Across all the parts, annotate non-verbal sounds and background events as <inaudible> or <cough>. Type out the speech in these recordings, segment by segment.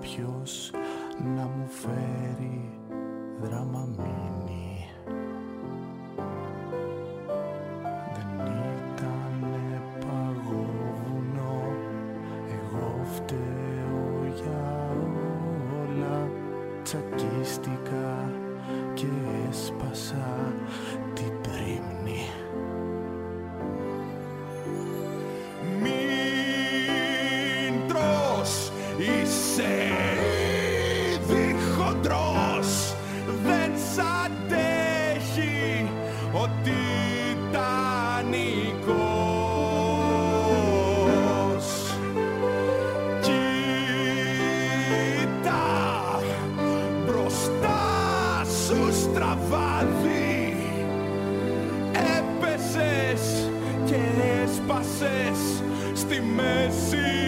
κάποιος να μου φέρει δράμα μήνυ Δεν ήτανε παγόβουνο εγώ φταίω για όλα. Τσακίστηκα και έσπασα στη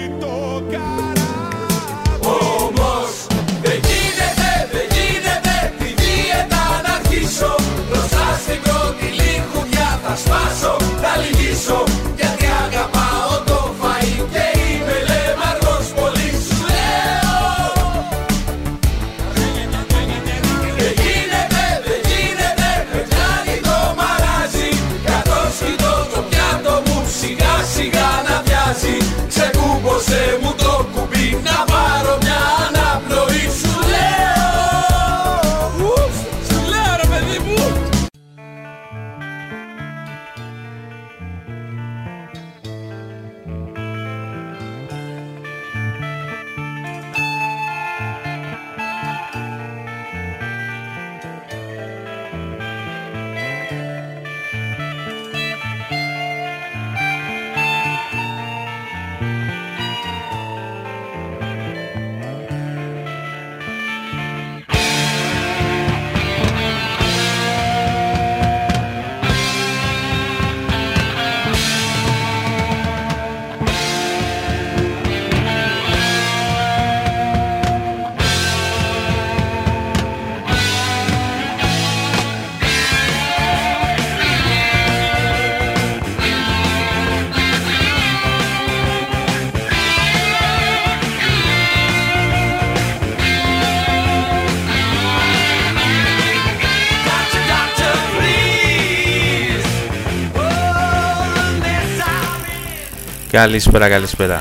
Καλησπέρα, καλησπέρα.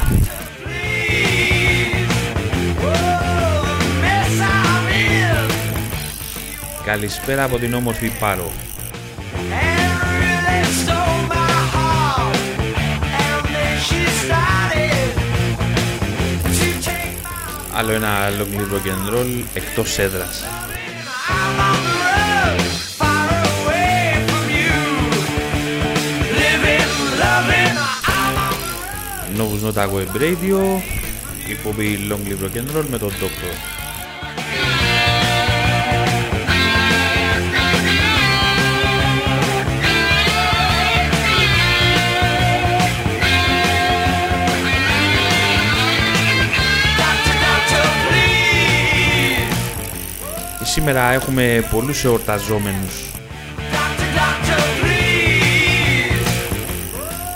Καλησπέρα από την όμορφη πάρο. Άλλο ένα ολόκληρο ροκεντρόλ εκτός έδρας. Novus Nota Web Radio, εκπομπή Long Live Rock με τον Dr. Σήμερα έχουμε πολλούς εορταζόμενους. Doctor, doctor,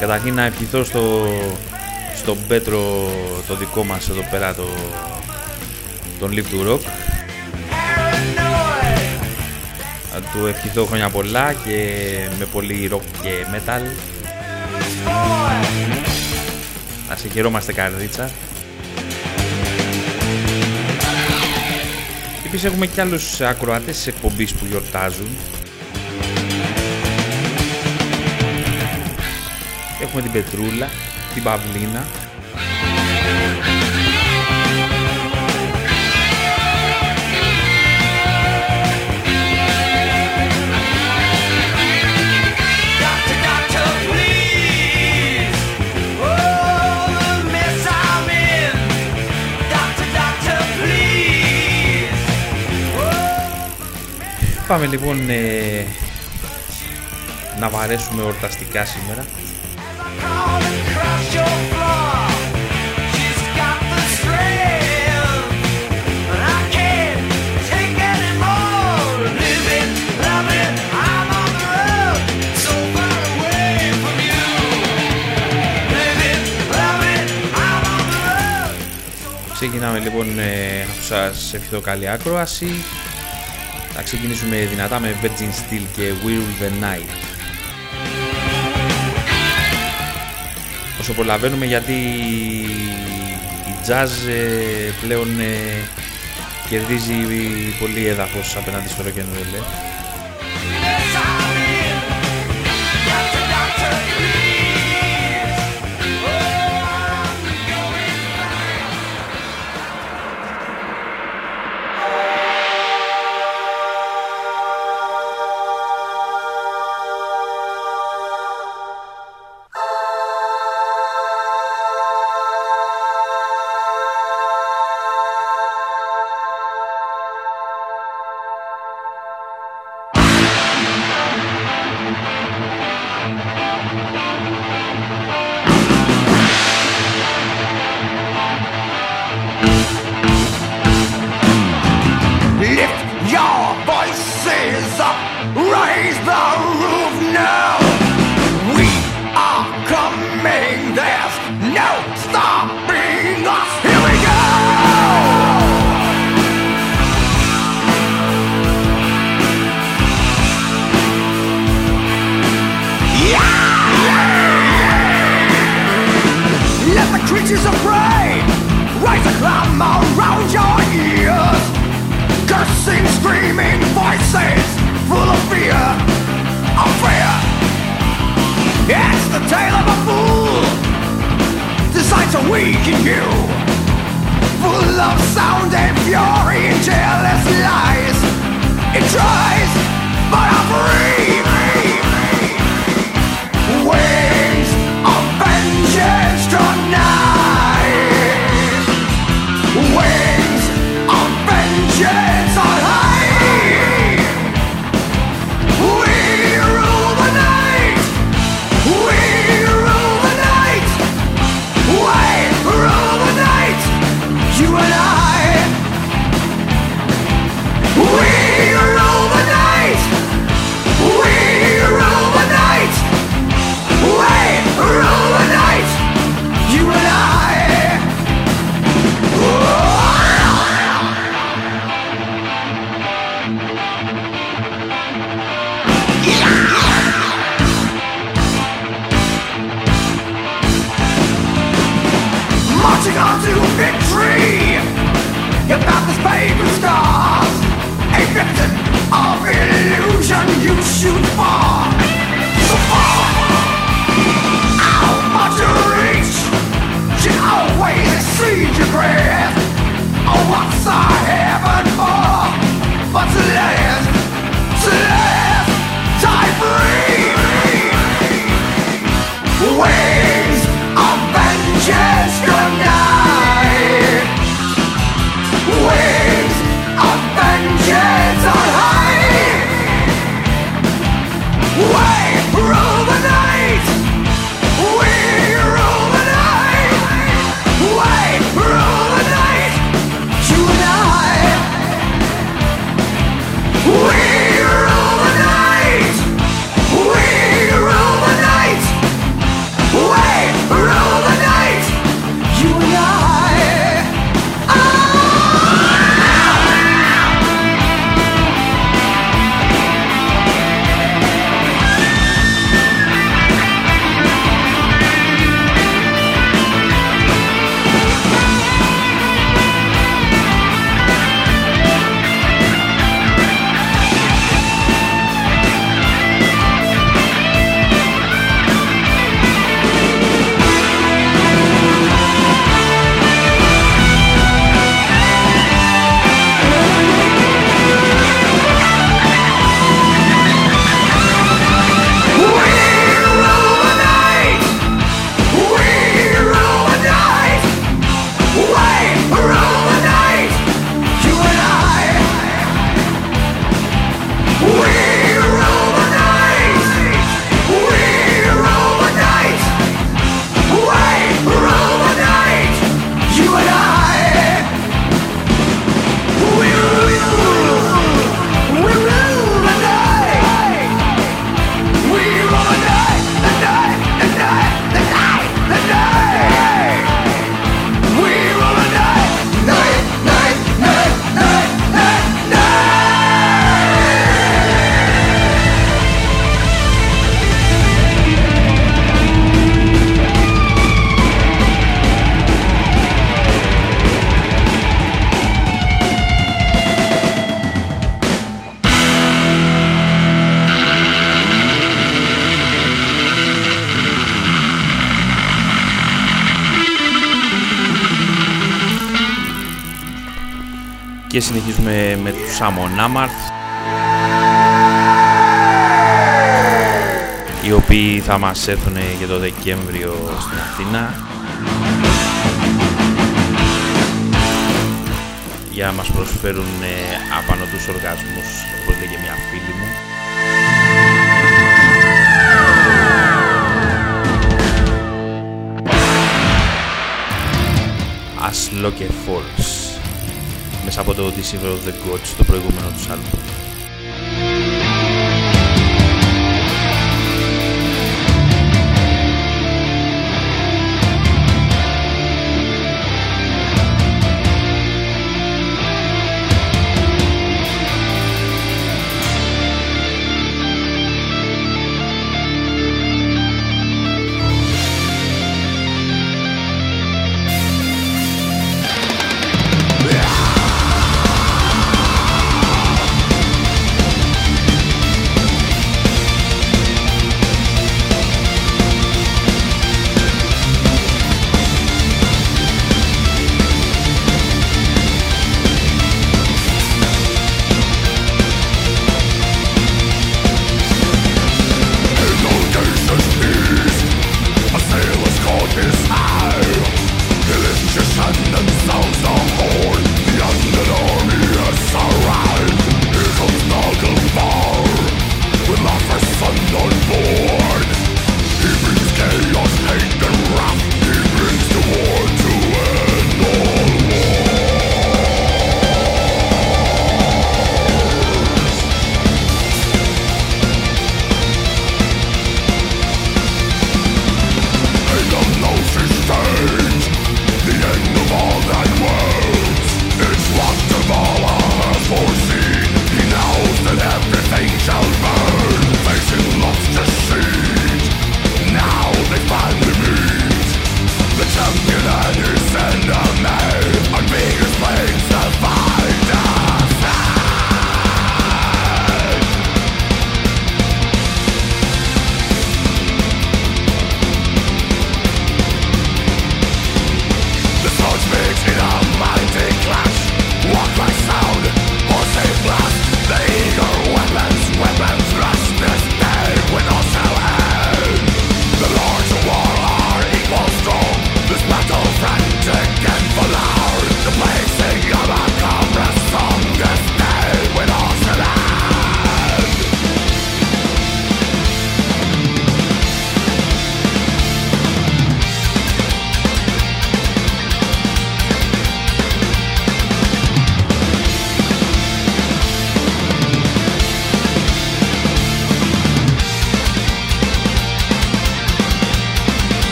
Καταρχήν να ευχηθώ στο στον Πέτρο το δικό μας εδώ πέρα το, τον Live to Rock. Paranoid Να του ευχηθώ χρόνια πολλά και με πολύ rock και metal. boy Να σε χαιρόμαστε καρδίτσα. Επίσης έχουμε και άλλους ακροατές της εκπομπής που γιορτάζουν. Έχουμε την Πετρούλα, την Παυλίνα. Πάμε λοιπόν ε, να βαρέσουμε ορταστικά σήμερα. Ξεκινάμε λοιπόν ε, αφού σας ευχηθώ καλή άκροαση. Θα ξεκινήσουμε δυνατά με Virgin Steel και Will the Night. όπως γιατί η jazz ε, πλέον ε, κερδίζει πολύ έδαφος απέναντι στο rock and roll. Ε. συνεχίζουμε με τους Amon Amarth οι οποίοι θα μας έρθουν για το Δεκέμβριο στην Αθήνα. Για να μας προσφέρουν απάνω τους οργασμούς όπως λέγε μια φίλη μου. As Loke Falls μέσα από το Deceiver of the Gods το προηγούμενο τους άλμπου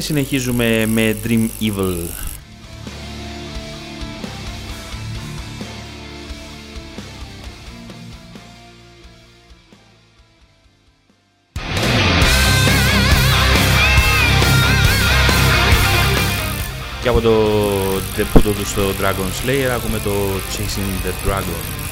και συνεχίζουμε με Dream Evil. Και από το τεπούτο του στο Dragon Slayer ακούμε το Chasing the Dragon.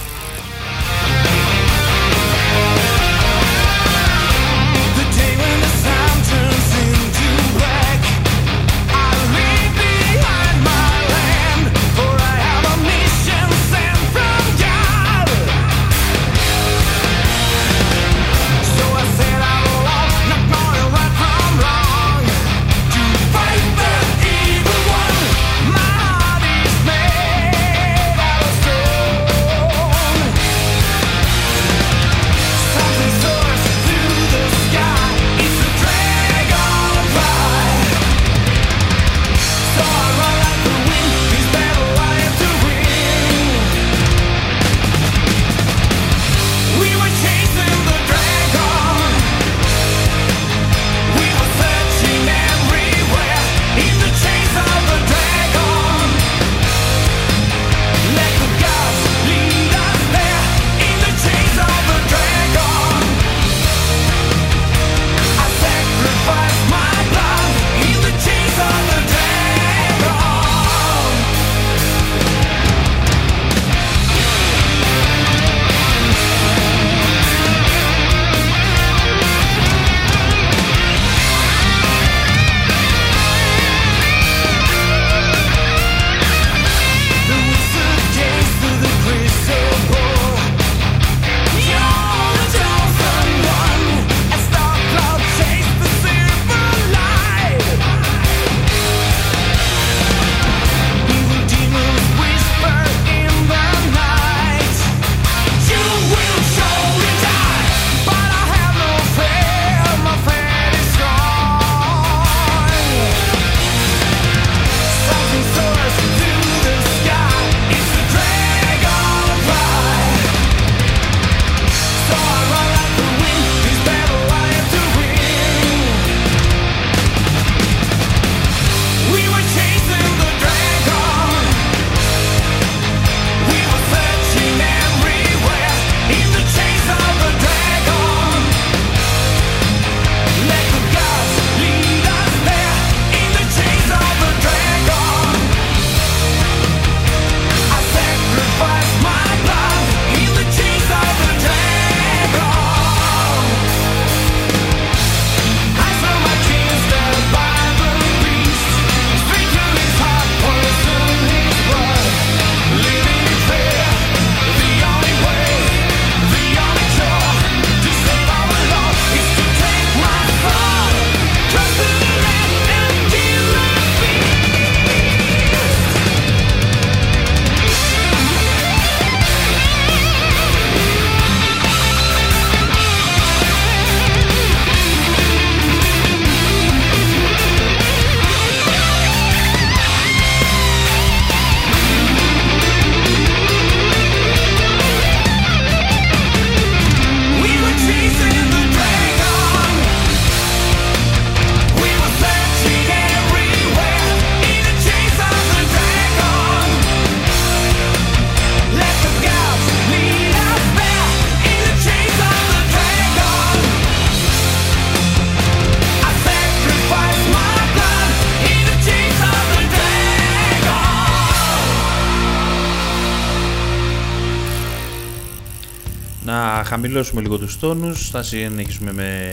χαμηλώσουμε λίγο τους τόνους, θα συνεχίσουμε με,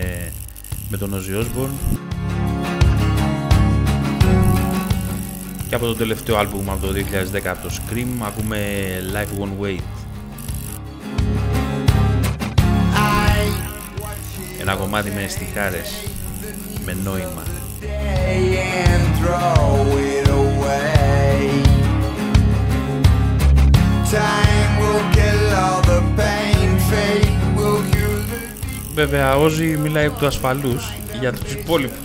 με τον Ozzy Osbourne. Και από το τελευταίο άλμπουμ από το 2010 από το Scream ακούμε Life One Wait. Ένα κομμάτι με στιχάρες, με νόημα. Time will kill all the pain Βέβαια, Όζη μιλάει από τους ασφαλούς για τους υπόλοιπους.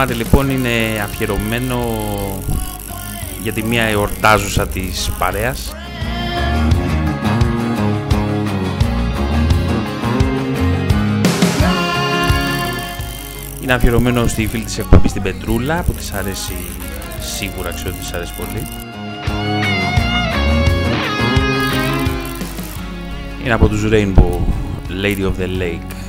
κομμάτι λοιπόν είναι αφιερωμένο για τη μία εορτάζουσα της παρέας. Είναι αφιερωμένο στη φίλη της εκπομπής στην Πετρούλα που της αρέσει σίγουρα ξέρω ότι της αρέσει πολύ. Είναι από τους Rainbow Lady of the Lake.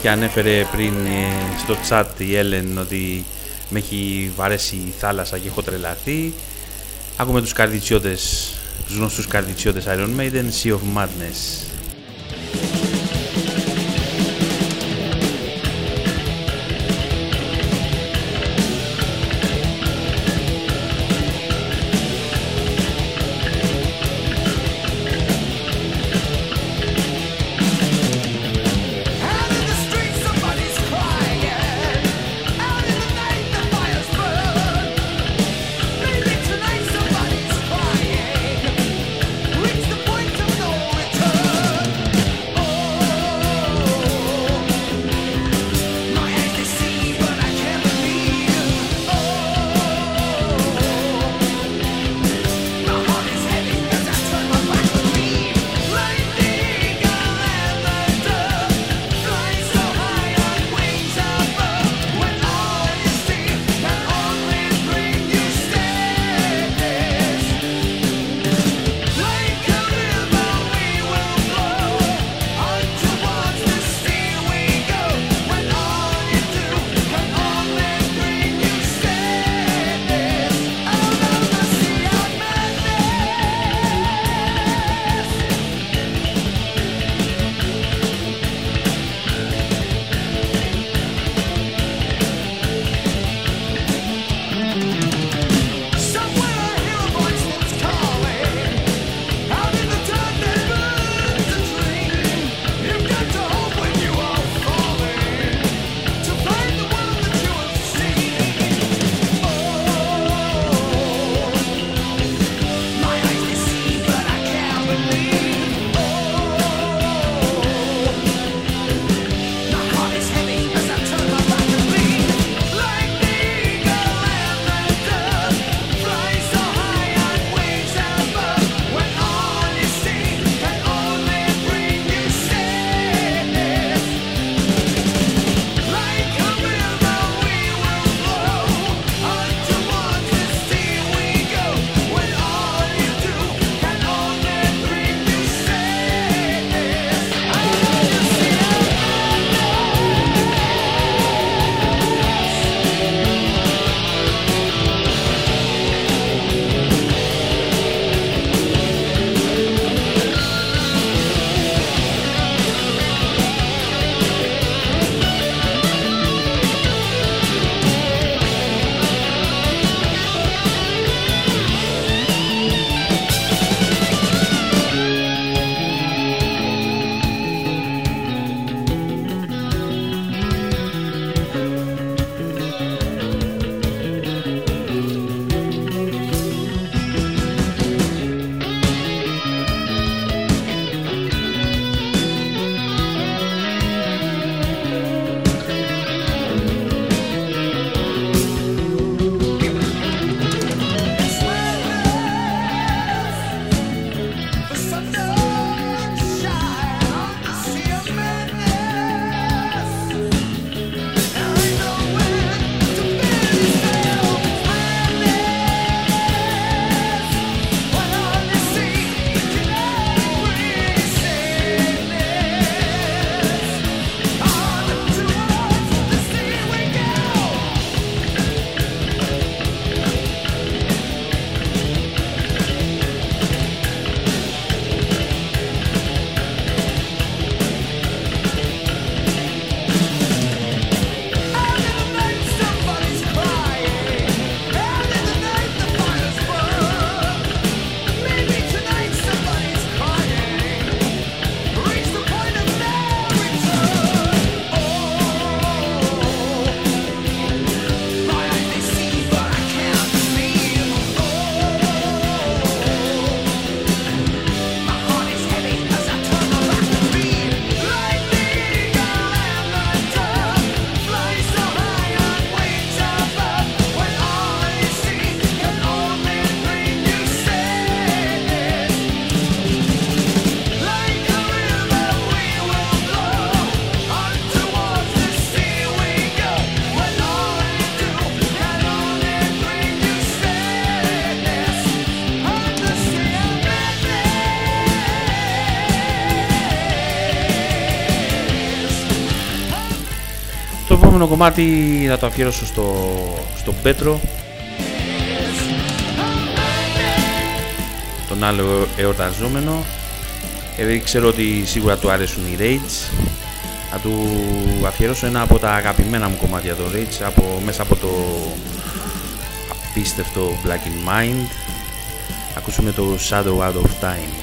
και ανέφερε πριν ε, στο chat η Έλεν ότι με έχει βαρέσει η θάλασσα και έχω τρελαθεί. Ακούμε τους καρδιτσιώτες, τους γνωστούς καρδιτσιώτες Iron Maiden, Sea of Madness. επόμενο κομμάτι θα το αφιέρωσω στο, στο Πέτρο. Τον άλλο εορταζόμενο. Ε, ξέρω ότι σίγουρα του αρέσουν οι Rage θα του αφιερώσω ένα από τα αγαπημένα μου κομμάτια των Rage από, μέσα από το απίστευτο Black in Mind. Ακούσουμε το Shadow Out of Time.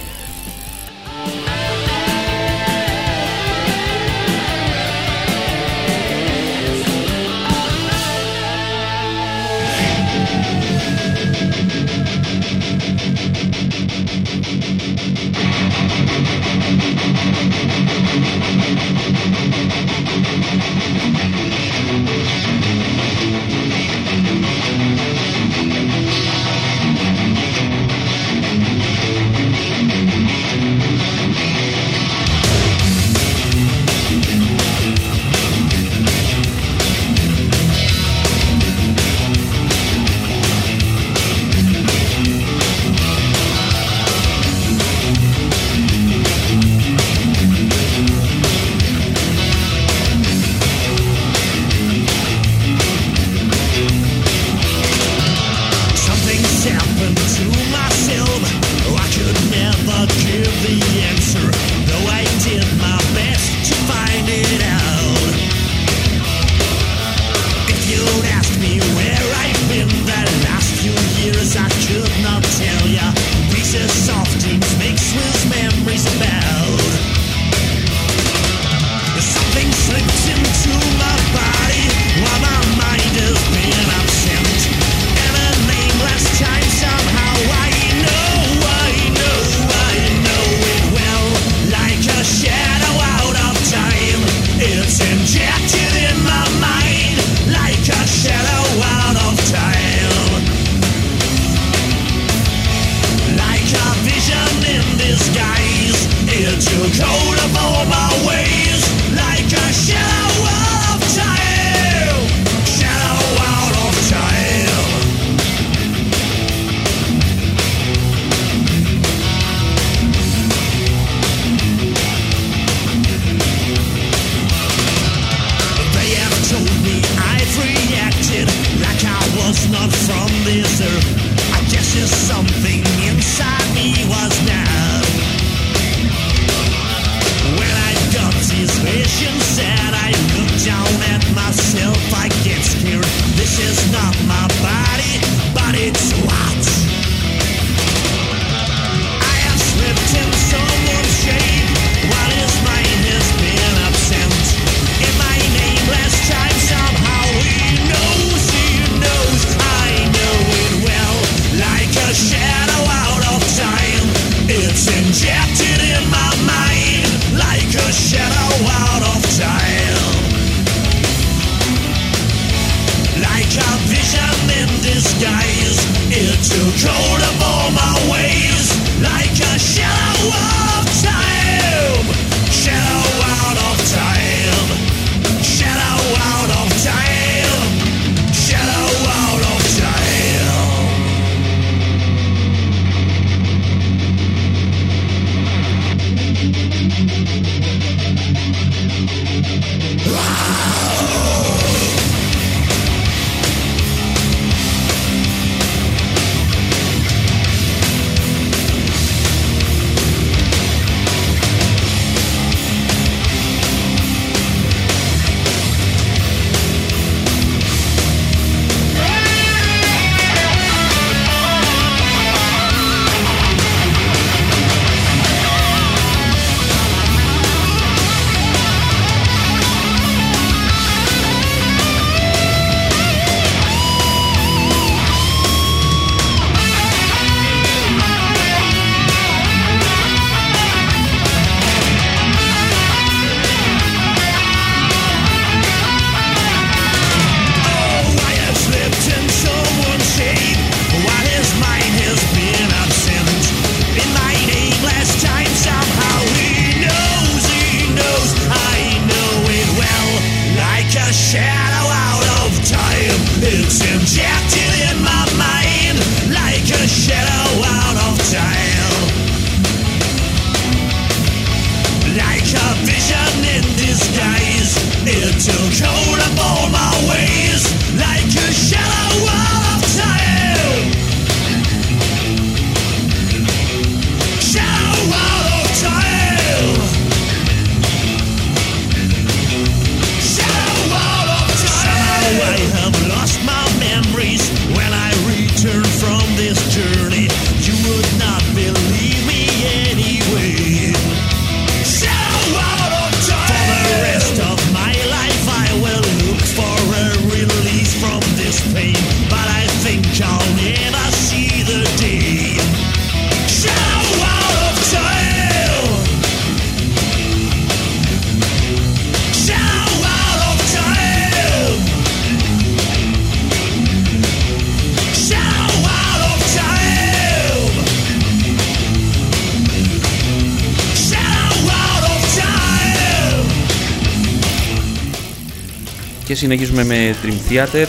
Συνεχίζουμε με Dream Theater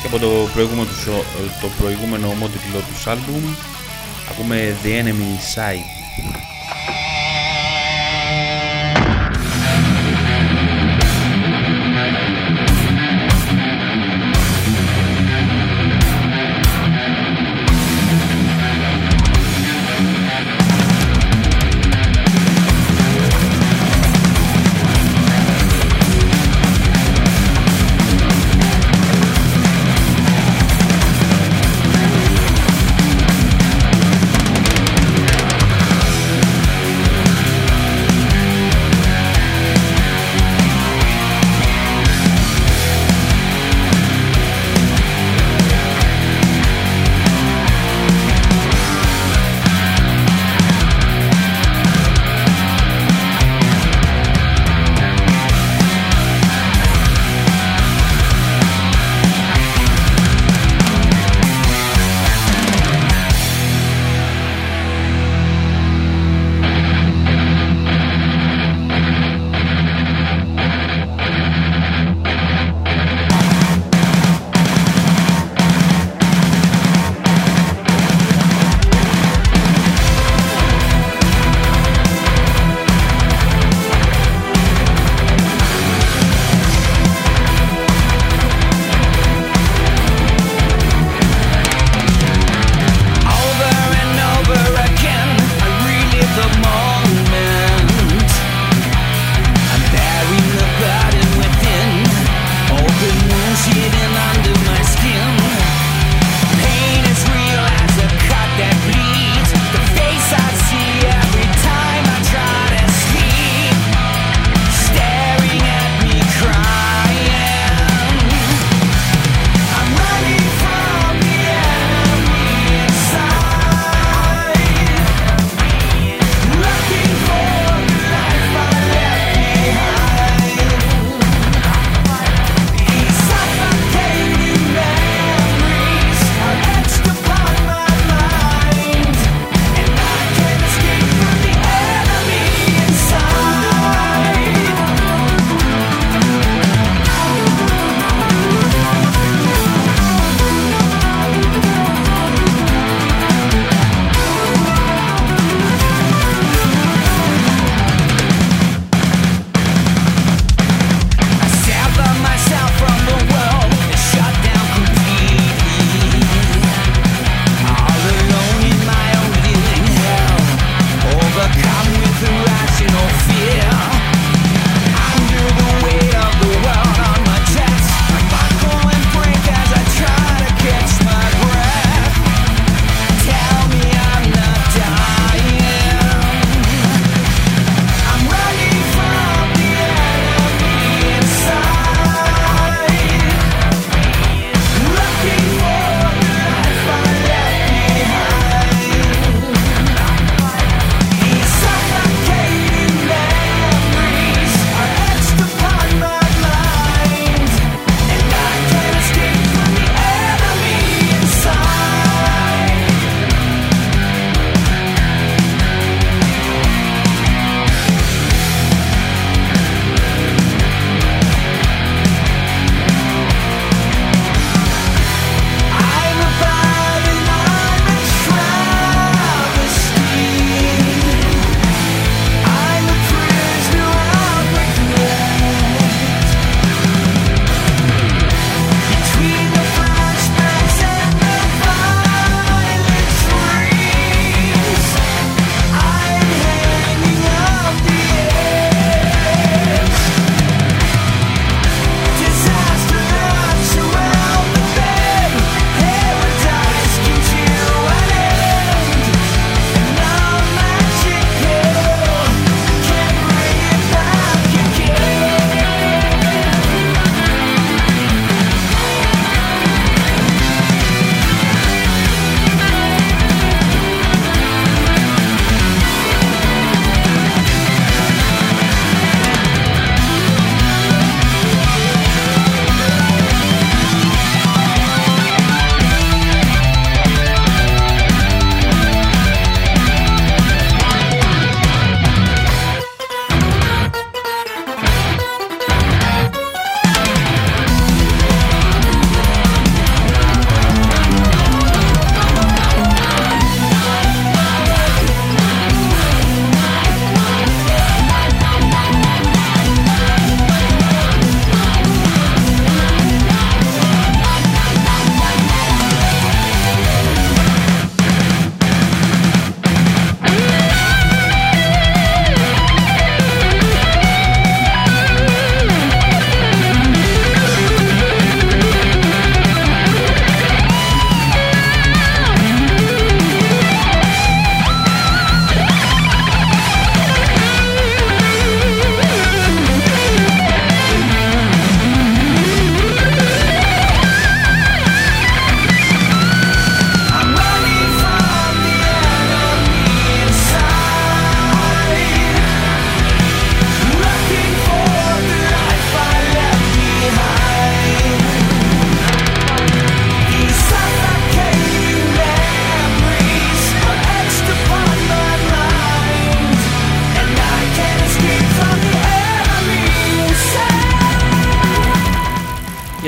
και από το προηγούμενο, τους, ο- το προηγούμενο ομότιτλο τους άλμπουμ ακούμε The Enemy Side.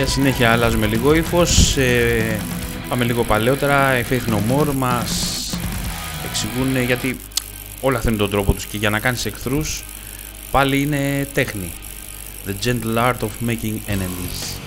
συνέχεια αλλάζουμε λίγο ύφος. Ε, πάμε λίγο παλαιότερα. Οι Faith No μας εξηγούν ε, γιατί όλα θέλουν τον τρόπο τους και για να κάνεις εχθρούς πάλι είναι τέχνη. The gentle art of making enemies.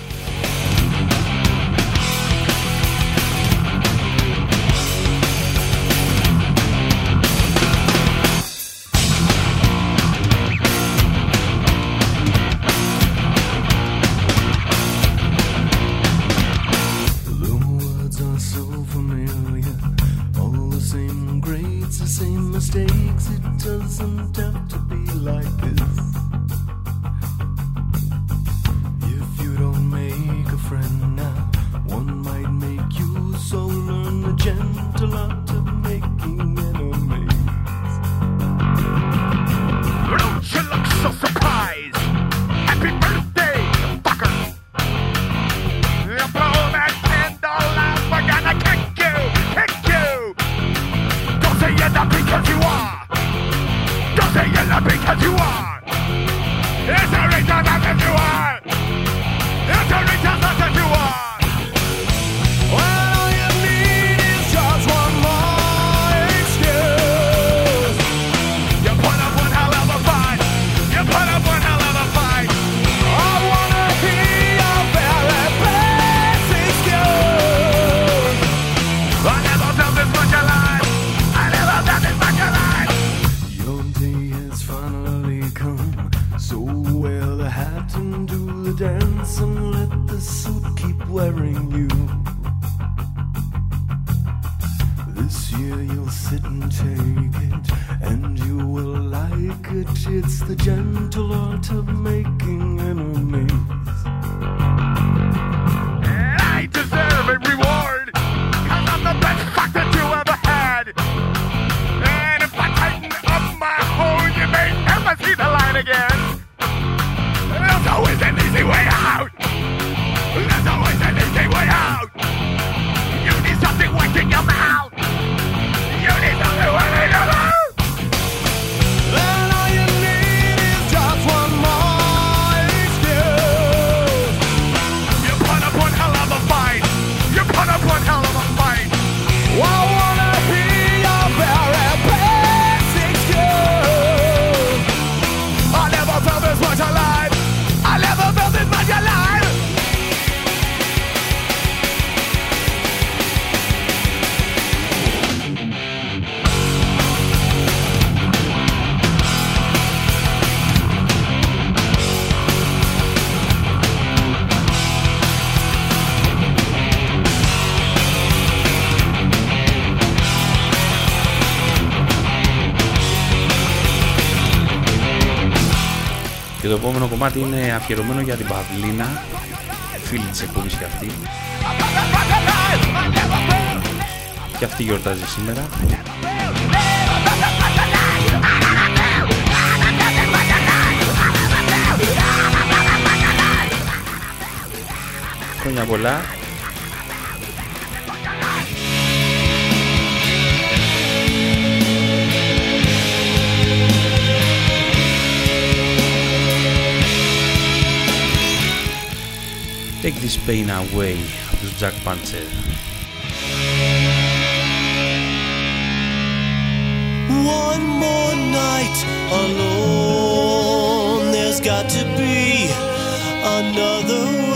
κομμάτι είναι αφιερωμένο για την Παυλίνα, φίλη της εκπομπής και αυτή. Και αυτή γιορτάζει σήμερα. Χρόνια πολλά. Take this pain away από Jack Panzer. One more night alone There's got to be another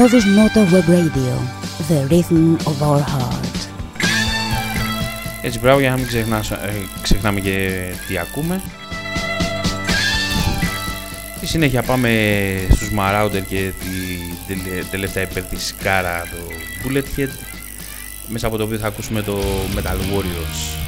Novus Nota Web Radio, the rhythm of our heart. Έτσι μπράβο για να μην ξεχνάς, ε, ξεχνάμε και τι ακούμε. Στη συνέχεια πάμε στους Marauder και τη τελε- τελευταία υπερτισκάρα το Bullethead μέσα από το οποίο θα ακούσουμε το Metal Warriors.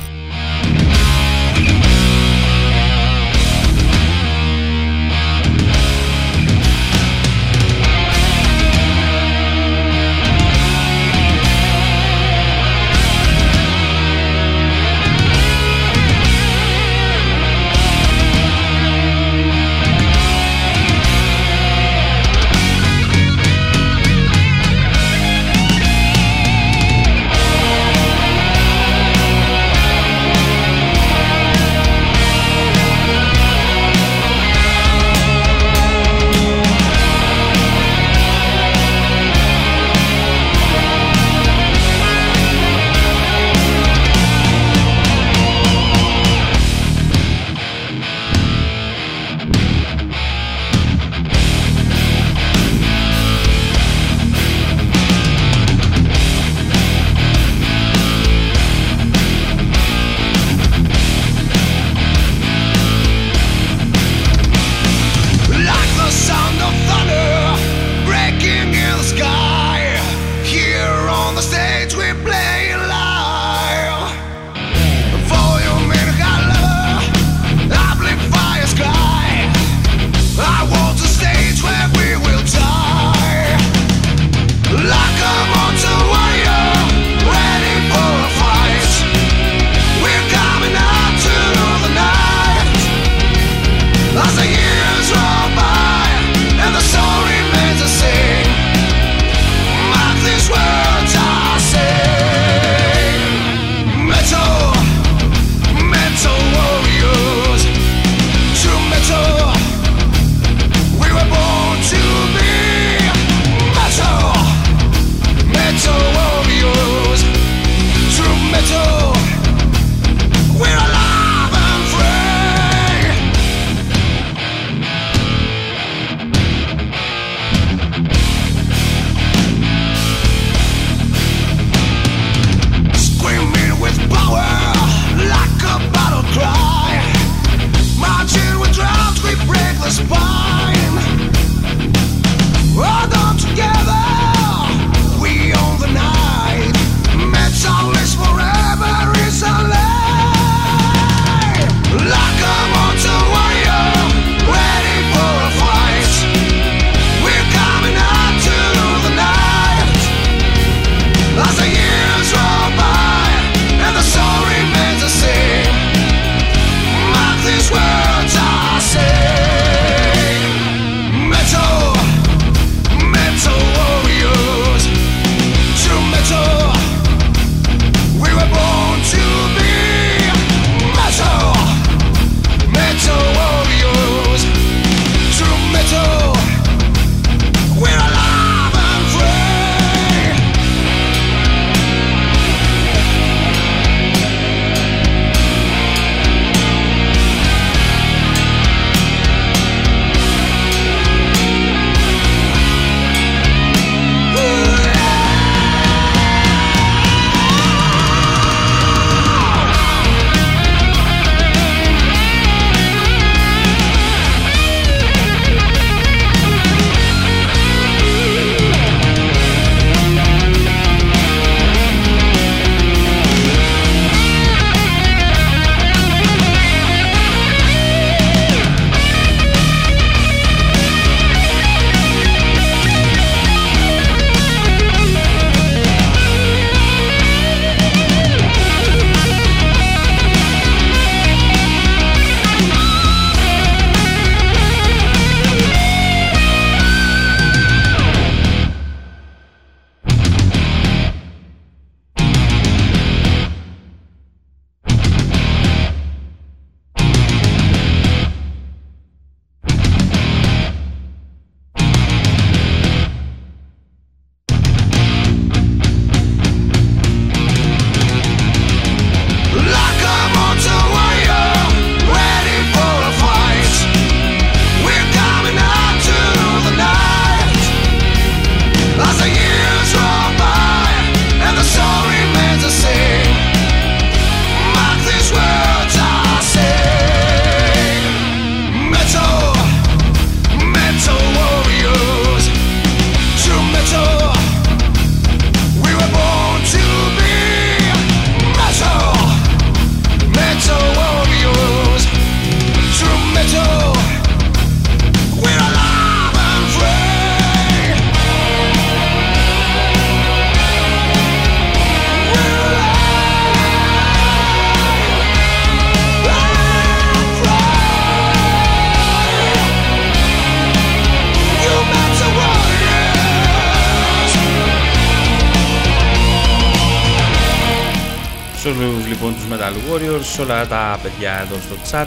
σε όλα τα παιδιά εδώ στο chat,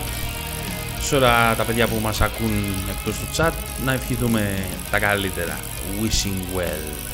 σε όλα τα παιδιά που μας ακούν εκτός του chat, να ευχηθούμε τα καλύτερα. Wishing well.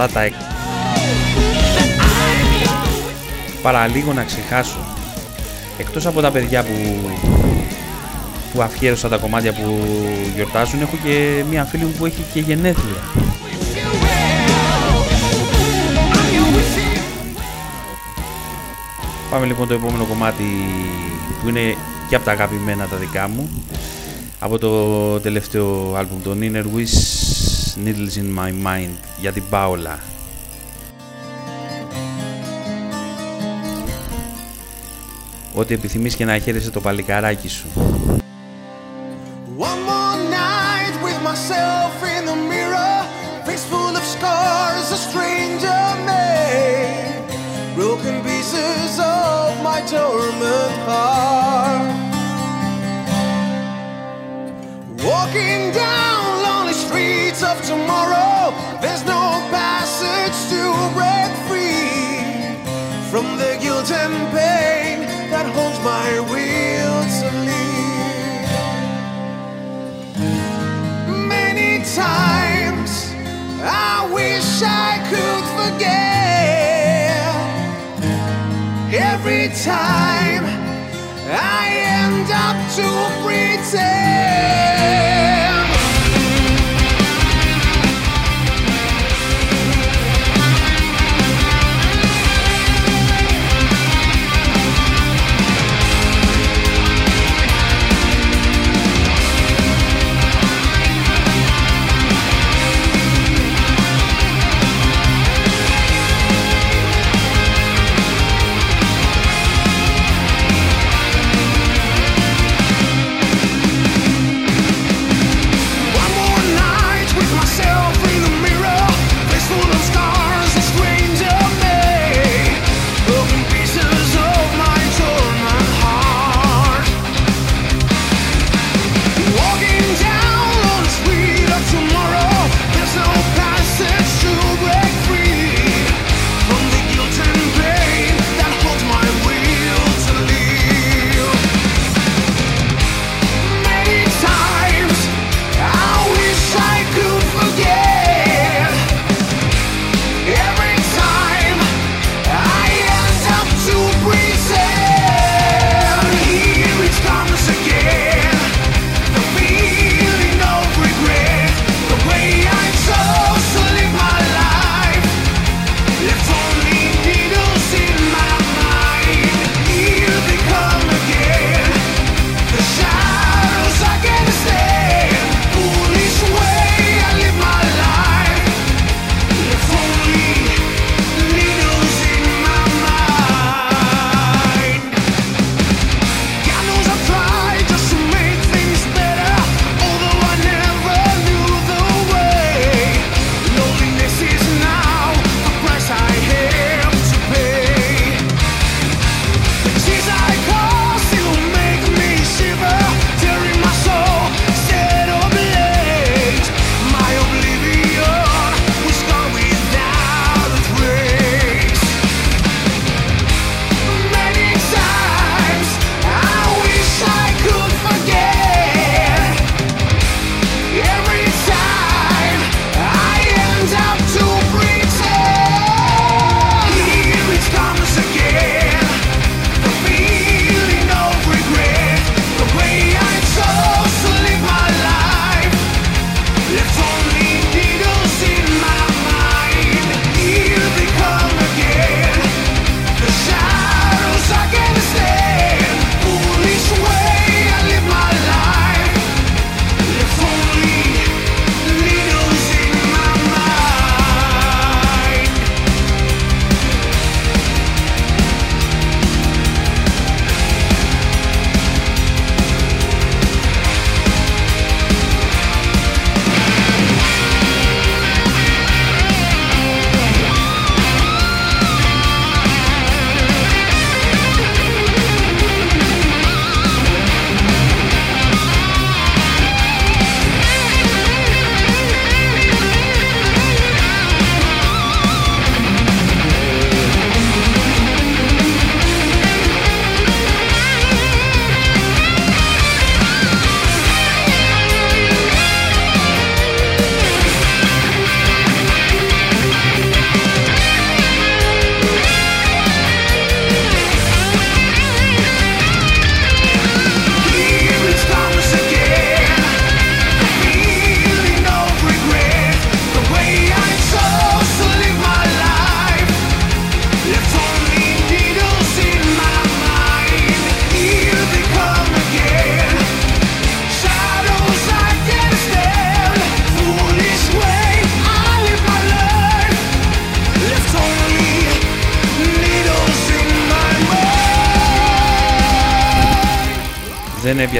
αυτά τα να ξεχάσω. Εκτός από τα παιδιά που, που αφιέρωσα τα κομμάτια που γιορτάζουν, έχω και μία φίλη μου που έχει και γενέθλια. Πάμε λοιπόν το επόμενο κομμάτι που είναι και από τα αγαπημένα τα δικά μου από το τελευταίο άλμπουμ των Inner Wish Needles in My Mind για την Πάολα. Ό,τι επιθυμείς και να χαίρεσαι το παλικαράκι σου.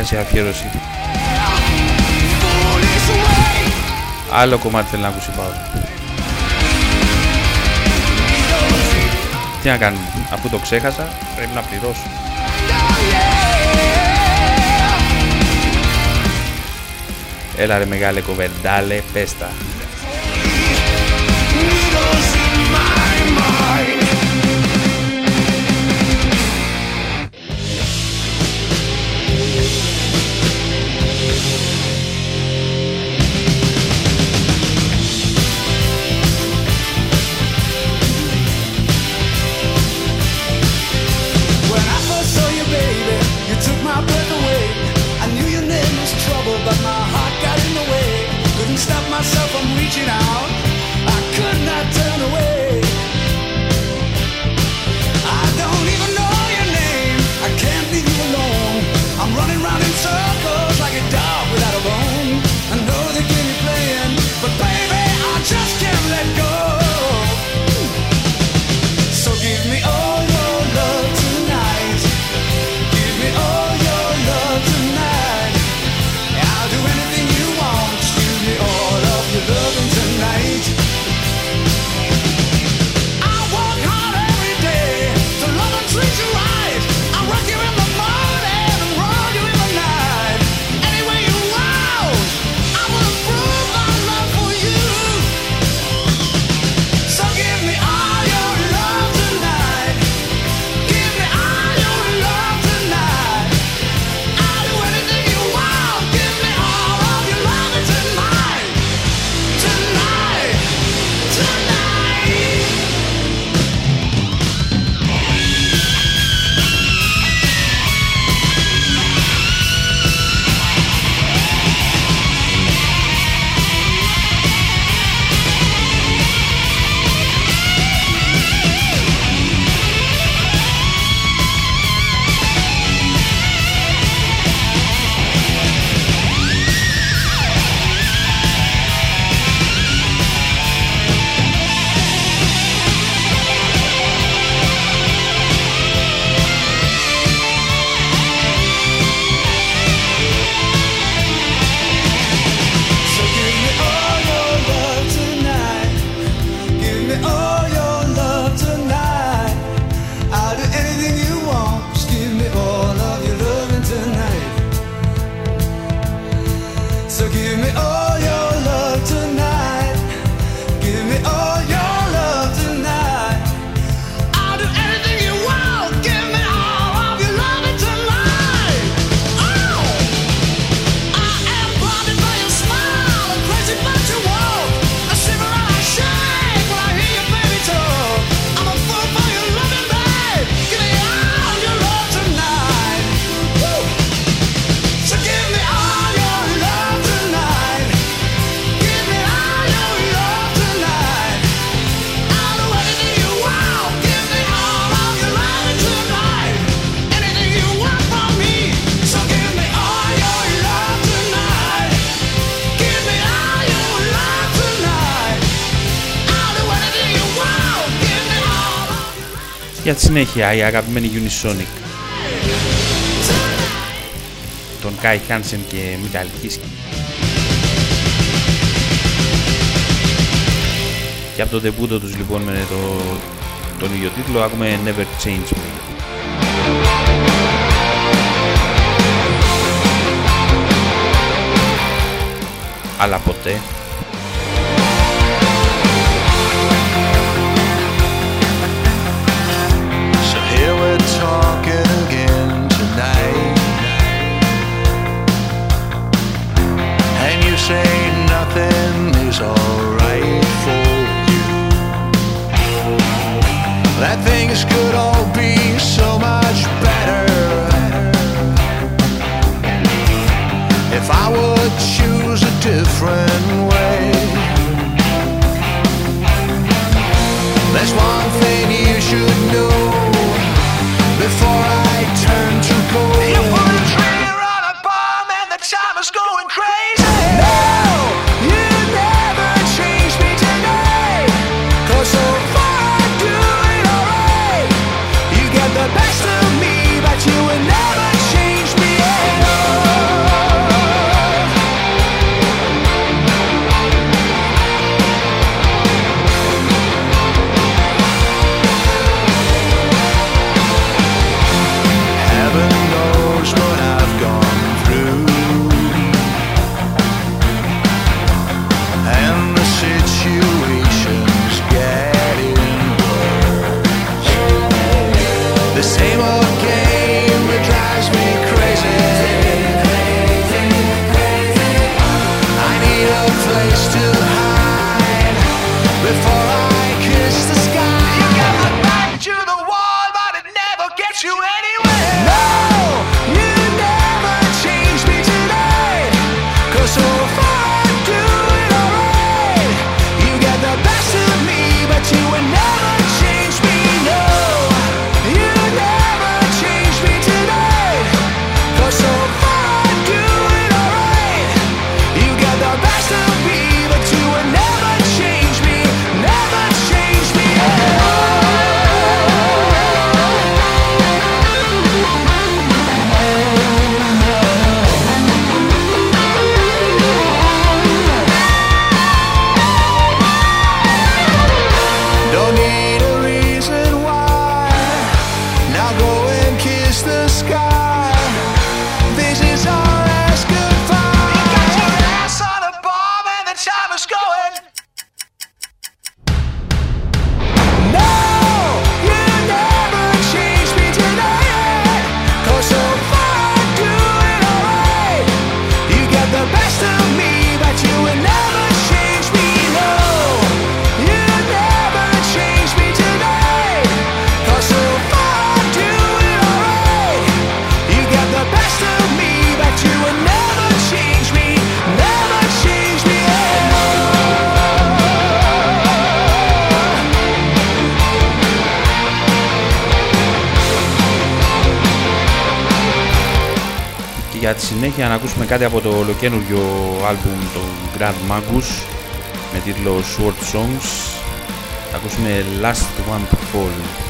σε αφιέρωση. Άλλο κομμάτι θέλει να ακούσει πάω. Τι να κάνω, αφού το ξέχασα πρέπει να πληρώσω. Έλα ρε μεγάλε κοβεντάλε, πέστα. συνέχεια η αγαπημένη Unisonic των Kai Hansen και Μιχάλη Και από το τεμπούτο τους λοιπόν με το, τον ίδιο τίτλο άκουμε Never Change Me. Αλλά ποτέ it's alright for you. That things could all be so much better if I would choose a different way. There's one thing you should know before I turn to gold. ακούσουμε κάτι από το ολοκένουργιο άλμπουμ των Grand Magus με τίτλο Sword Songs. Θα ακούσουμε Last One to Fall.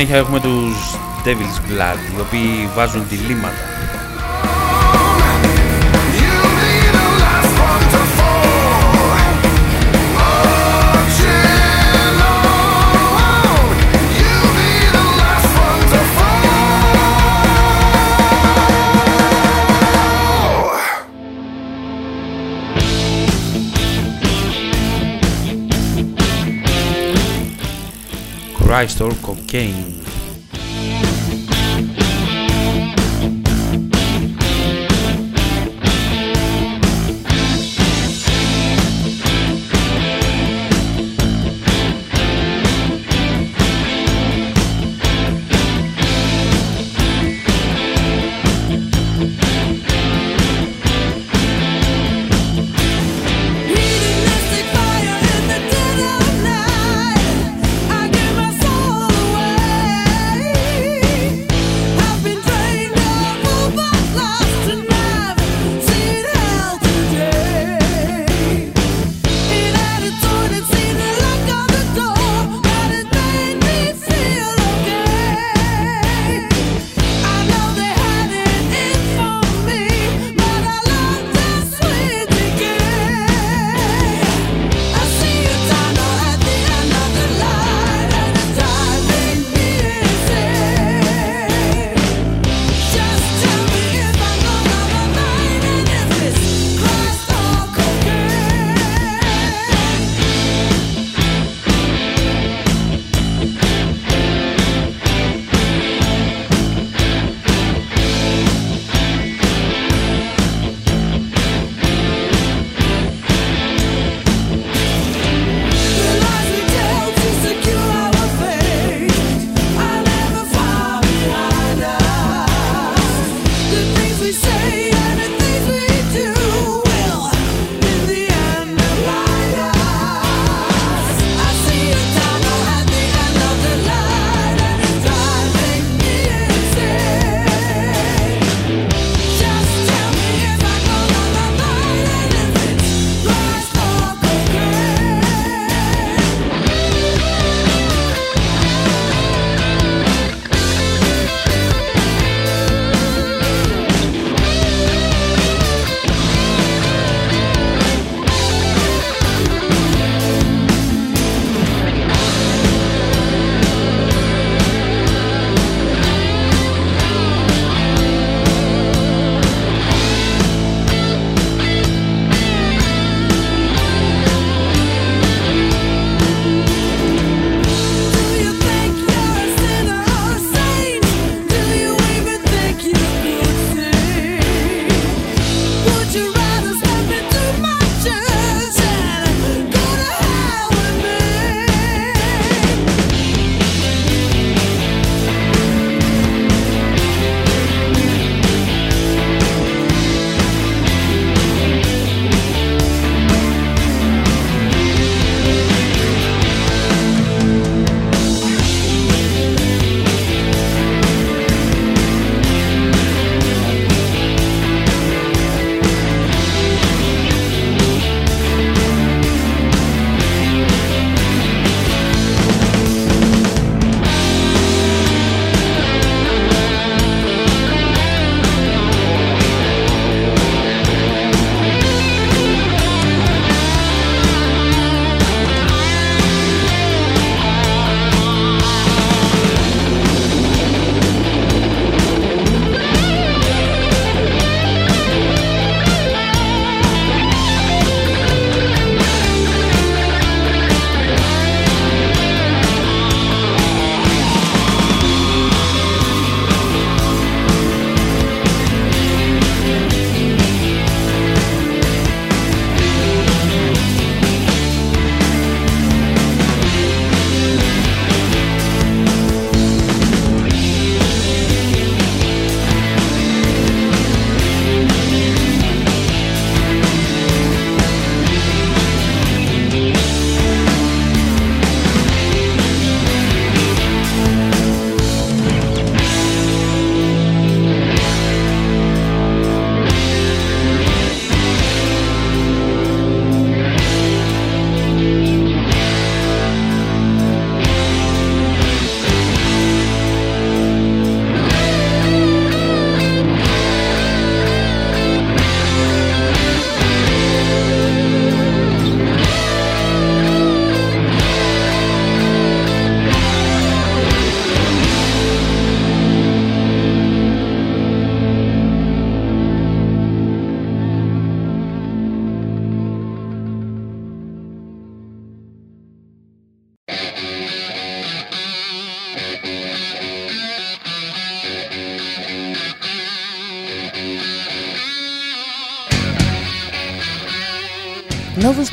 Συνέχεια έχουμε τους Devil's Blood, οι οποίοι βάζουν διλήμματα. Christ or cocaine.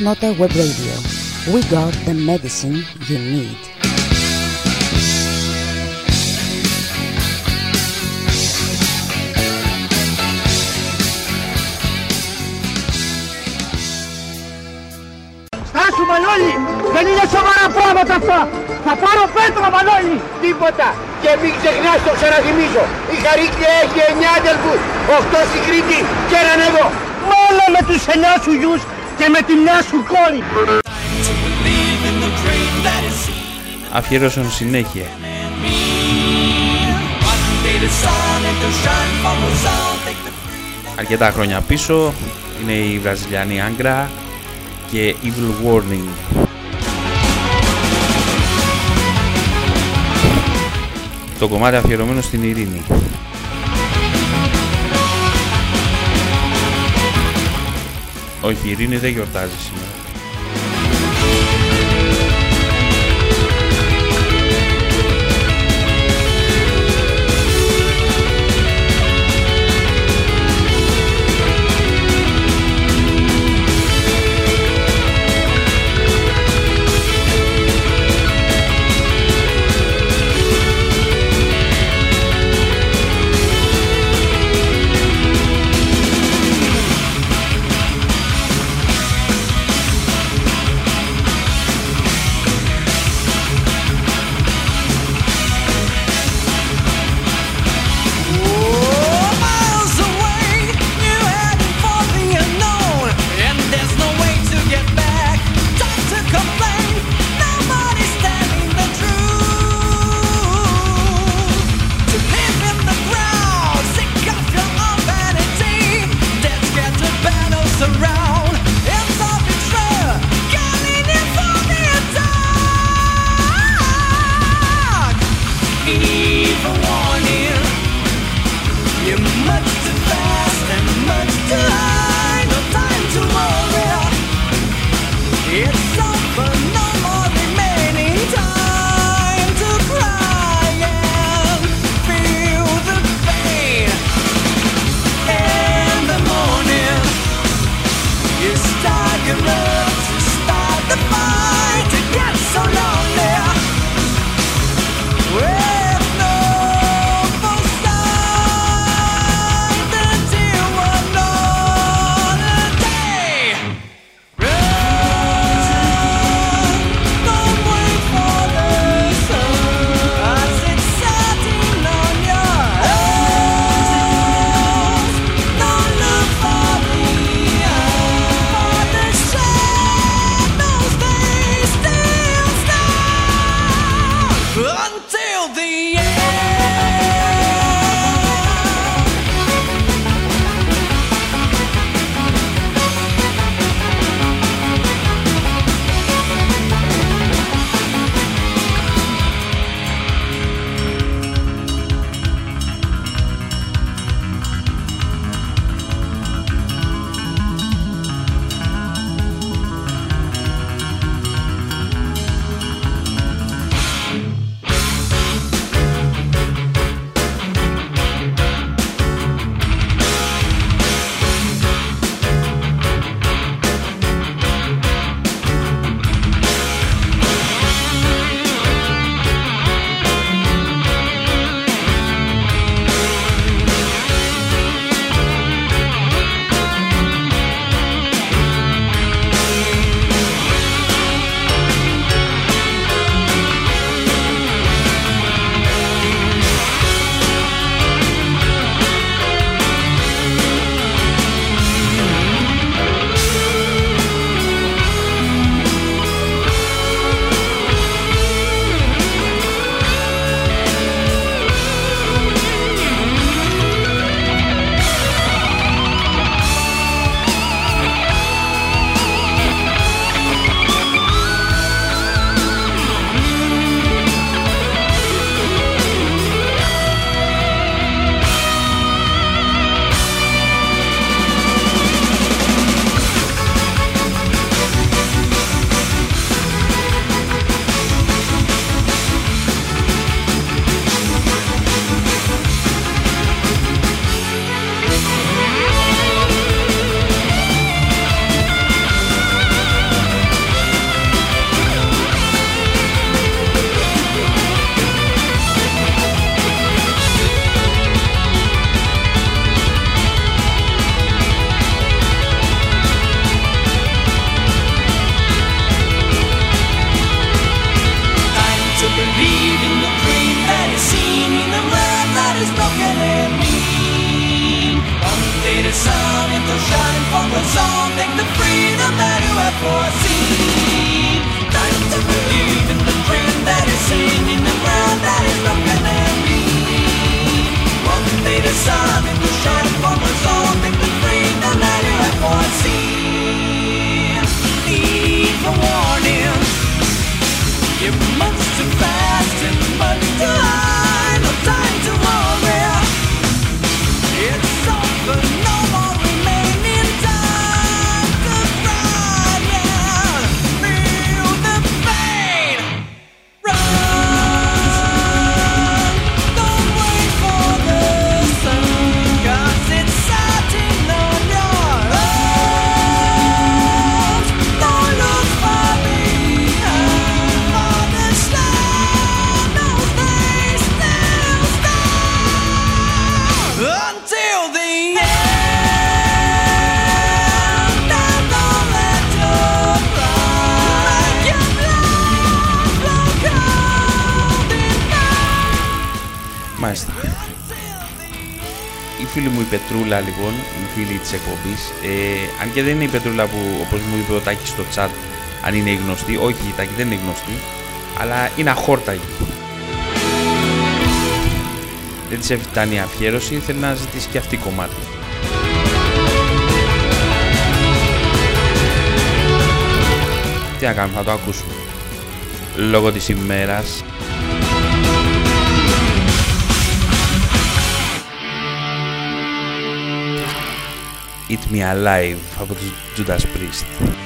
Novus Nota Web Radio. We got the medicine you need. Στάσου Μανώλη! Δεν είναι σοβαρά πράγματα αυτά! Θα πάρω πέτρα Μανώλη! Τίποτα! Και μην ξεχνάς το ξαναθυμίζω! Η Χαρίκλια έχει 9 αδελφούς, 8 στην Κρήτη και έναν εδώ! Μόνο με τους 9 σου γιους και με τη μια σου κόρη! Αφιέρωσαν συνέχεια. Αρκετά χρόνια πίσω είναι η βραζιλιανή Άγκρα και Evil Warning. Το κομμάτι αφιερωμένο στην ειρήνη. Όχι, η ειρήνη δεν γιορτάζει σήμερα. Πετρούλα λοιπόν, η φίλη της εκπομπής. Ε, αν και δεν είναι η Πετρούλα που όπως μου είπε ο Τάκης στο chat αν είναι η γνωστή, όχι η Τάκη δεν είναι γνωστή, αλλά είναι αχόρταγη. Δεν της έφτανε η αφιέρωση, θέλει να ζητήσει και αυτή κομμάτι. Τι να κάνουμε, θα το ακούσουμε. Λόγω της ημέρας Eat Me Alive από τους Judas Priest.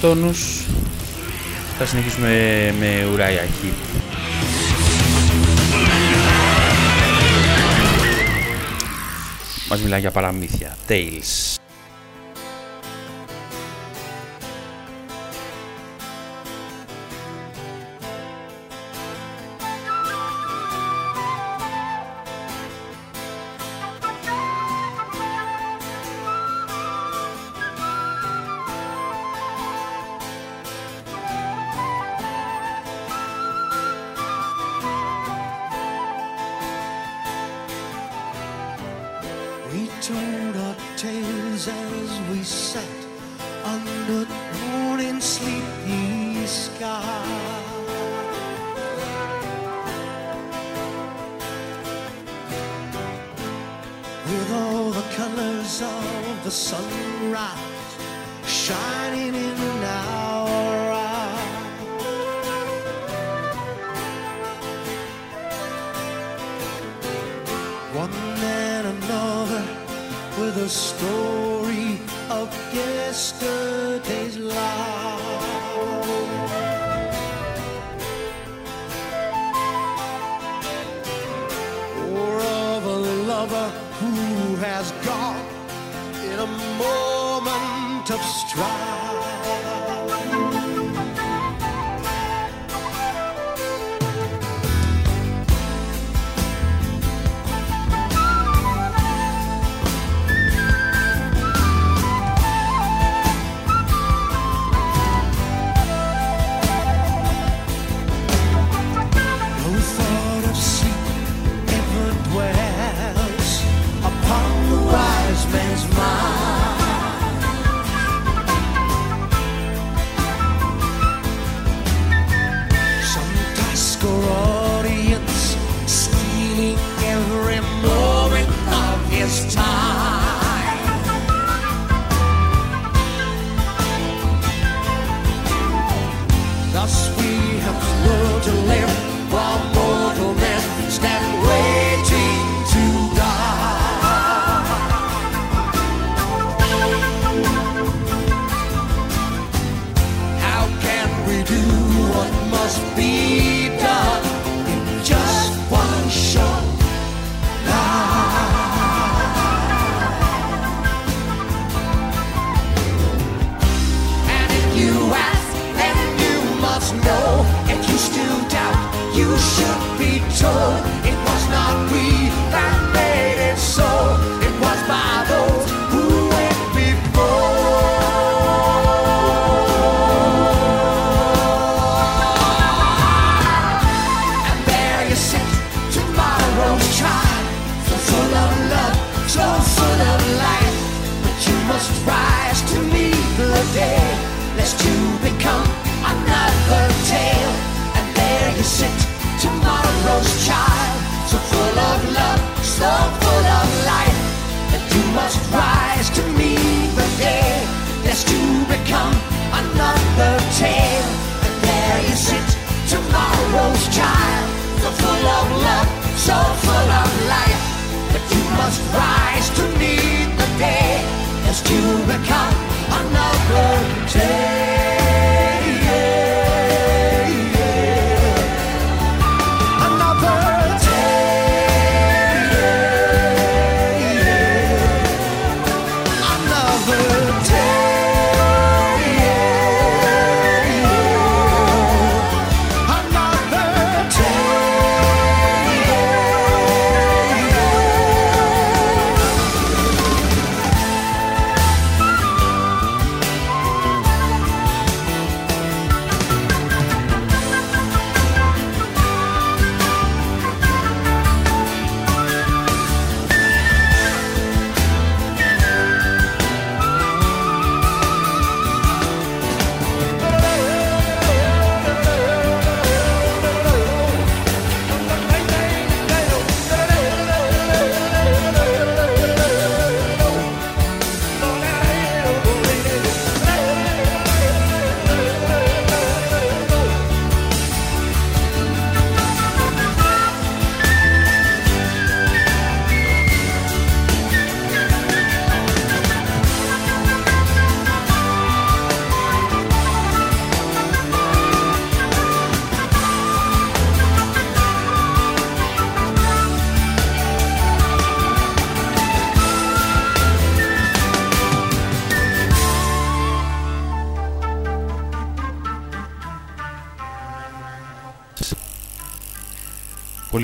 τόνους. Θα συνεχίσουμε με ουραϊακή. Μας μιλάει για παραμύθια. Tales.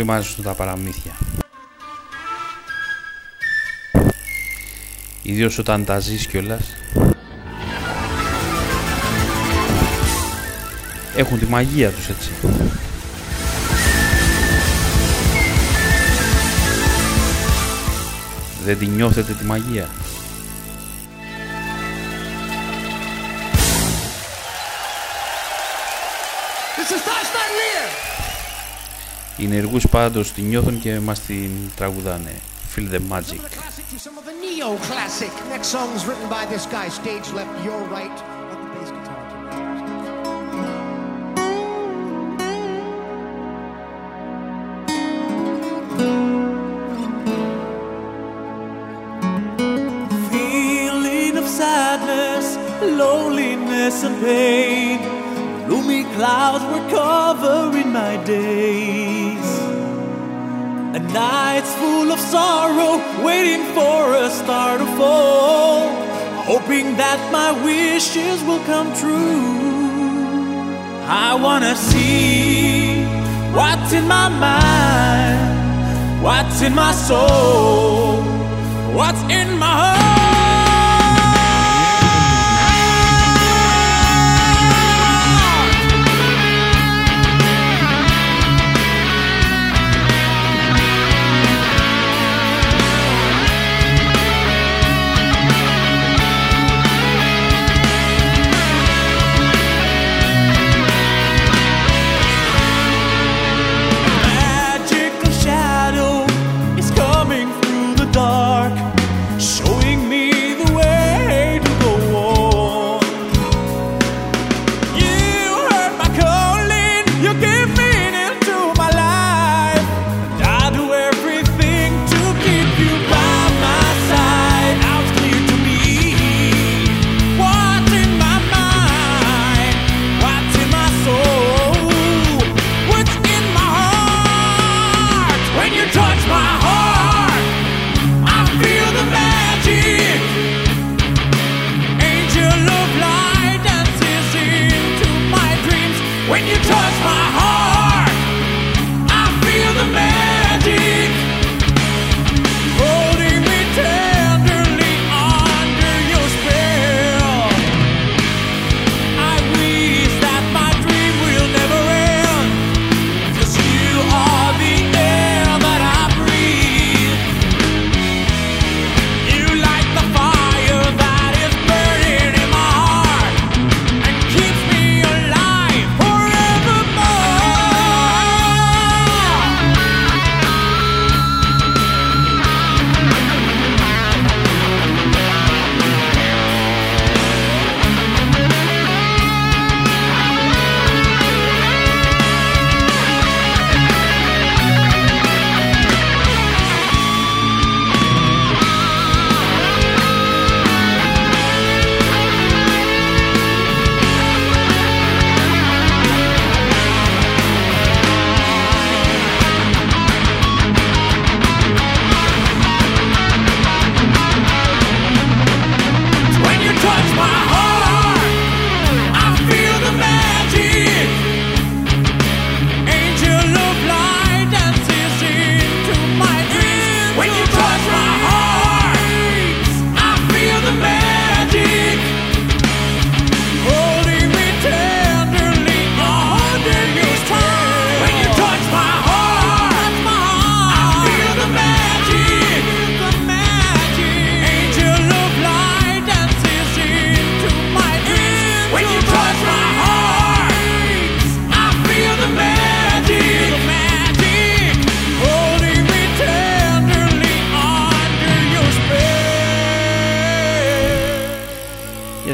Πολύ μ' αρέσουν τα παραμύθια. Ιδίως όταν τα ζεις κιόλας. Έχουν τη μαγεία τους έτσι. Δεν τη νιώθετε τη μαγεία. Οι ενεργούς πάντως τη νιώθουν και μας την τραγουδάνε. Feel the magic. Some of the classic to some of the neo-classic. Next song is written by this guy, stage left, your right, on the bass guitar. feeling of sadness, loneliness, and pain. Gloomy clouds were covering my days. Nights full of sorrow, waiting for a star to fall. Hoping that my wishes will come true. I wanna see what's in my mind, what's in my soul, what's in my heart.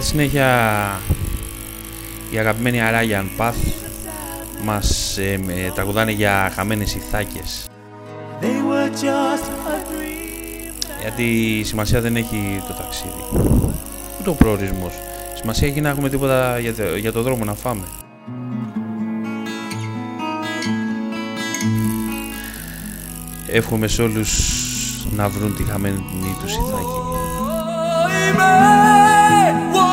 Για τη συνέχεια η αγαπημένη Arayan Path μας ε, με- τραγουδάνε για χαμένες ηθάκες. They were just a dream. Γιατί η σημασία δεν έχει το ταξίδι. Ούτε ο προορισμός. Σημασία έχει να έχουμε τίποτα για το, για το δρόμο να φάμε. Εύχομαι σε όλους να βρουν τη χαμένη τους ηθάκη. What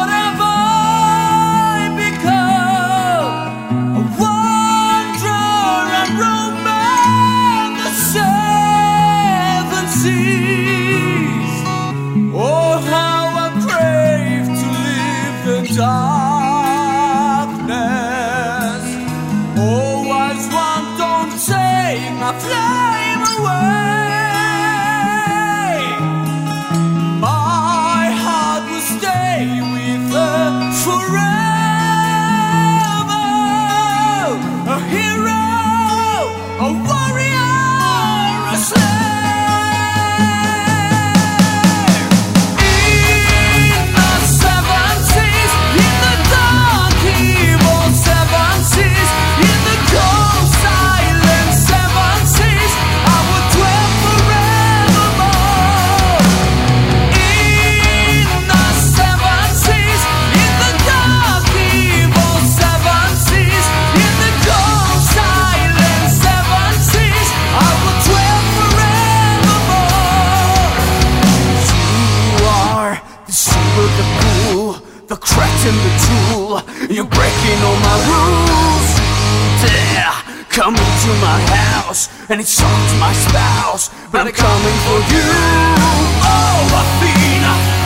to my house and it's sung to my spouse. But I'm coming for you, oh Athena.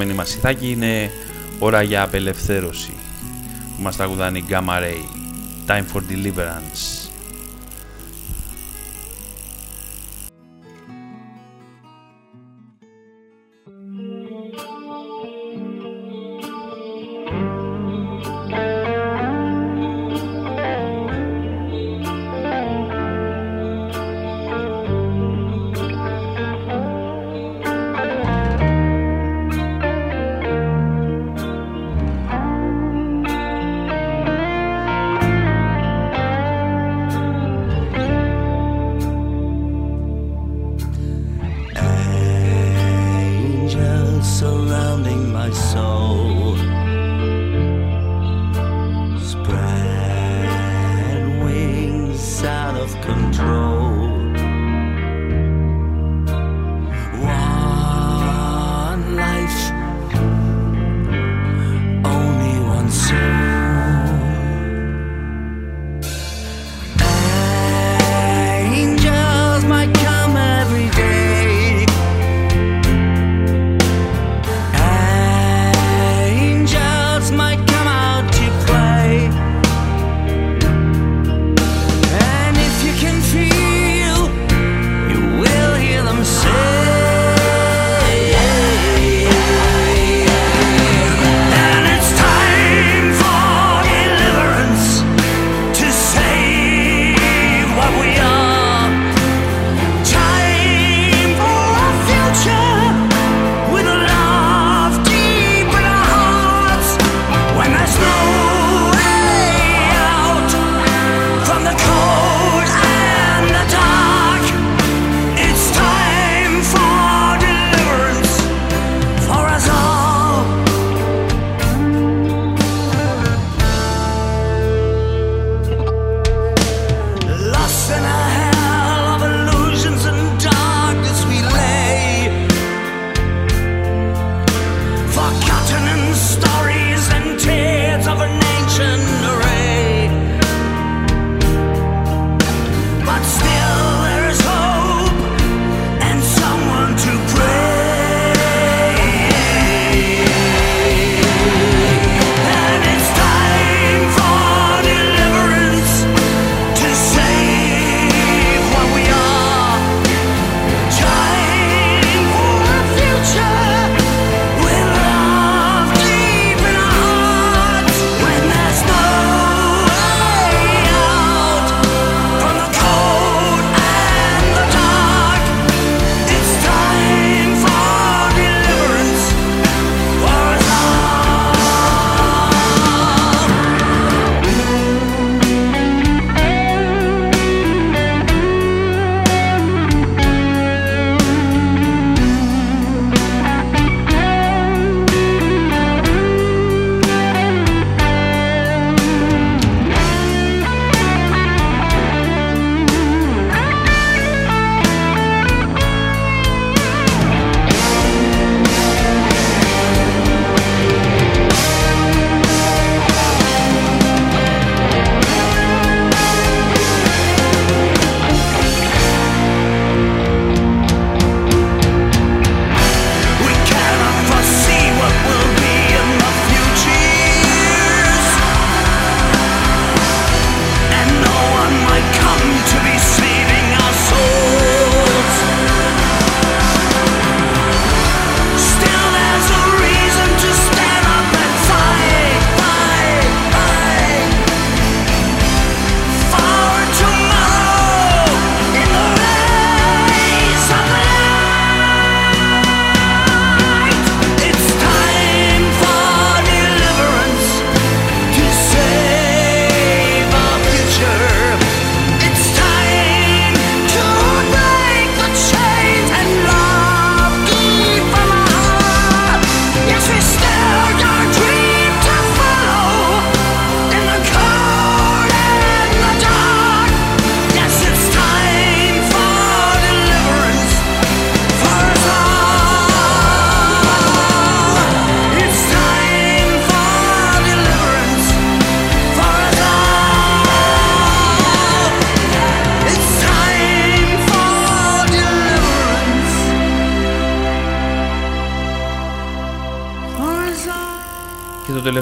μήνυμα σιθάκι είναι ώρα για απελευθέρωση. Μας τραγουδάνε η Gamma Ray. Time for Deliverance.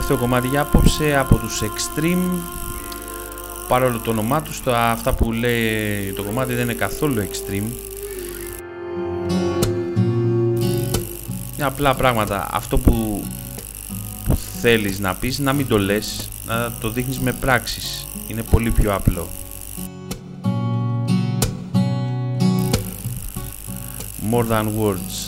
τελευταίο κομμάτι απόψε από τους Extreme παρόλο το όνομά τους αυτά που λέει το κομμάτι δεν είναι καθόλου Extreme. Είναι απλά πράγματα. Αυτό που, που θέλεις να πεις να μην το λες να το δείχνεις με πράξεις. Είναι πολύ πιο απλό. More Than Words.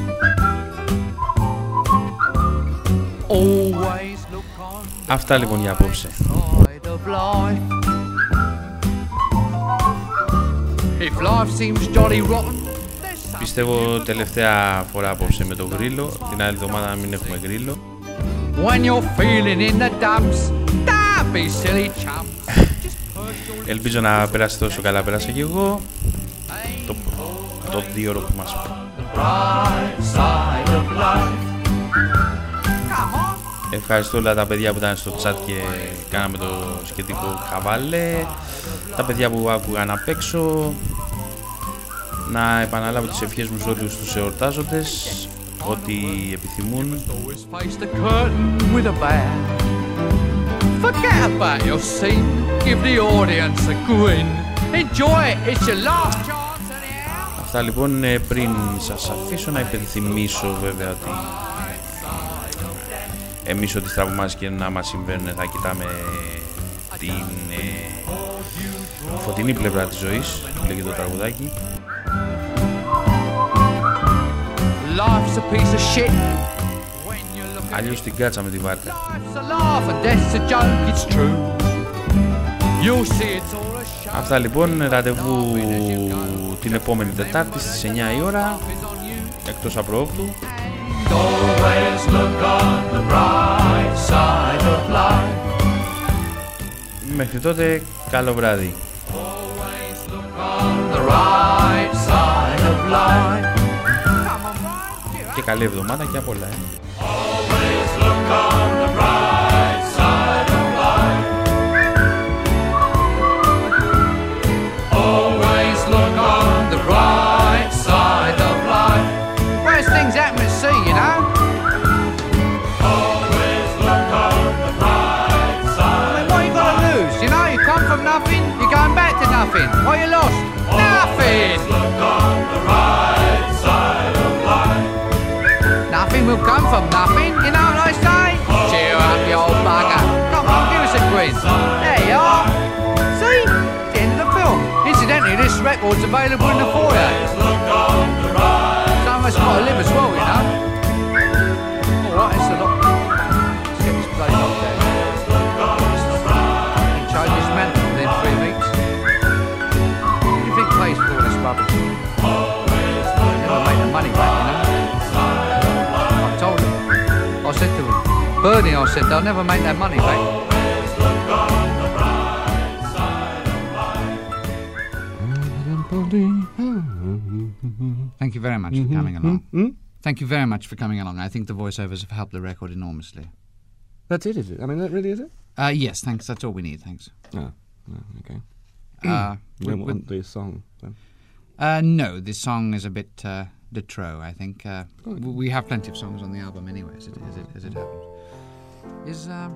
Αυτά λοιπόν για απόψε. the side of life. If life seems jolly rotten, Πιστεύω τελευταία φορά απόψε με το γκρίλο. Την άλλη εβδομάδα να μην έχουμε γκρίλο. when you're feeling in the dumps, don't be silly chumps. Ελπίζω να περάσει τόσο καλά πέρασα και εγώ. Το, το δύο ώρο που μας Ευχαριστώ όλα τα παιδιά που ήταν στο chat και κάναμε το σχετικό χαβάλε. Τα παιδιά που άκουγαν απ' έξω. Να επαναλάβω τις ευχές μου σε όλους τους εορτάζοντες. Ό,τι επιθυμούν. Face the curtain with a bow. Forget about your scene. Give the audience a grin. Enjoy it. It's your last chance. Αυτά λοιπόν ε, πριν σας αφήσω να υπενθυμίσω βέβαια ότι εμείς ό,τι στραβουμάζει και να μας συμβαίνουν θα κοιτάμε την ε, φωτεινή πλευρά της ζωής που λέγεται το τραγουδάκι Life's a piece of shit. αλλιώς την κάτσαμε τη βάρκα Life's a laugh and death's a joke. It's true. You'll see it's all a show. Αυτά λοιπόν, ραντεβού την επόμενη Τετάρτη στις 9 η ώρα εκτός απρόοπτου Μέχρι τότε καλό βράδυ. Και καλή εβδομάδα και απ' όλα. Ε. record's available in the foyer. Some of us got to live as well, you know. Alright, it's a lot. Let's get this bloody lock down. And three weeks. You think for? Never make the money back, you know. I told him. I said to him, Bernie, I said, they'll never make that money back. You very much for coming along. Thank you very much for coming along. I think the voiceovers have helped the record enormously. That's it, is it? I mean, that really is it? Uh, yes, thanks. That's all we need. Thanks. Oh, oh, okay. Uh, You don't <clears throat> we- want the song, then? Uh, no, this song is a bit uh, de trop. I think uh, w- we have plenty of songs on the album anyway, as it, as it, as it happens. Is um,